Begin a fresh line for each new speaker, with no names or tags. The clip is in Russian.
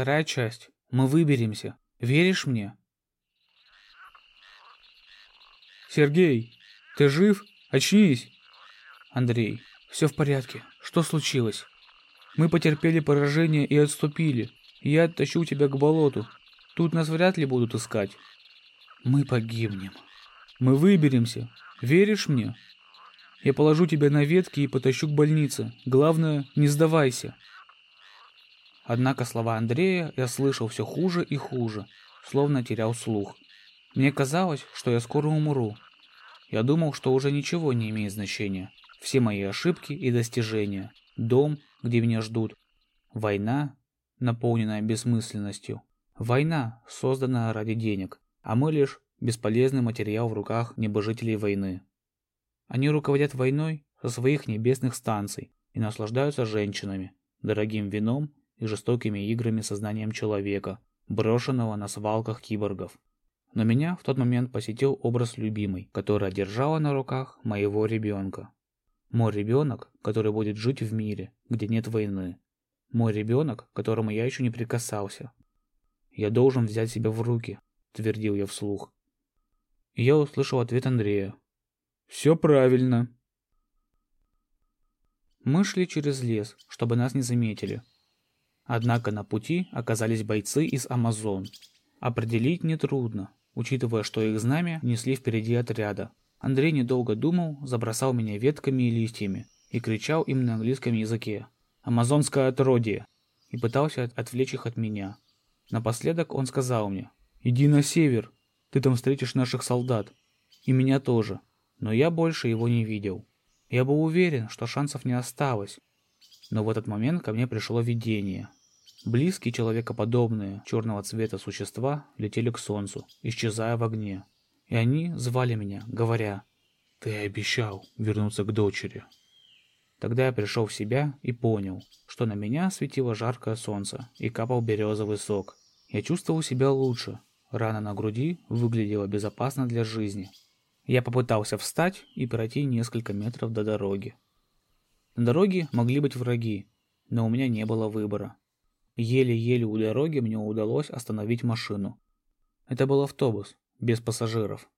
вторая часть. Мы выберемся. Веришь мне? Сергей, ты жив? Очнись. Андрей, все в порядке. Что случилось? Мы потерпели поражение и отступили. Я оттащу тебя к болоту. Тут нас вряд ли будут искать. Мы погибнем. Мы выберемся. Веришь мне? Я положу тебя на ветки и потащу к больнице. Главное, не сдавайся. Однако слова Андрея я слышал все хуже и хуже, словно терял слух. Мне казалось, что я скоро умру. Я думал, что уже ничего не имеет значения. Все мои ошибки и достижения. Дом, где меня ждут. Война, наполненная бессмысленностью. Война, созданная ради денег, а мы лишь бесполезный материал в руках небожителей войны. Они руководят войной со своих небесных станций и наслаждаются женщинами, дорогим вином и жестокими играми сознанием человека, брошенного на свалках киборгов. Но меня в тот момент посетил образ любимой, которая держала на руках моего ребенка. Мой ребенок, который будет жить в мире, где нет войны. Мой ребенок, которому я еще не прикасался. Я должен взять себя в руки, твердил я вслух. И я услышал ответ Андрея, все правильно. Мы шли через лес, чтобы нас не заметили. Однако на пути оказались бойцы из Амазон. Определить нетрудно, учитывая, что их знамя несли впереди отряда. Андрей недолго думал, забросал меня ветками и листьями и кричал им на английском языке «Амазонское отродье!» и пытался отвлечь их от меня. Напоследок он сказал мне «Иди на север, ты там встретишь наших солдат. И меня тоже но я больше его не видел. Я был уверен, что шансов не осталось. Но в этот момент ко мне пришло видение. Близкие человекоподобные черного цвета существа летели к солнцу, исчезая в огне. И они звали меня, говоря, «Ты обещал вернуться к дочери». Тогда я пришел в себя и понял, что на меня светило жаркое солнце и капал березовый сок. Я чувствовал себя лучше. Рана на груди выглядела безопасно для жизни. Я попытался встать и пройти несколько метров до дороги. На дороге могли быть враги, но у меня не было выбора. Еле-еле у дороги мне удалось остановить машину. Это был автобус, без пассажиров.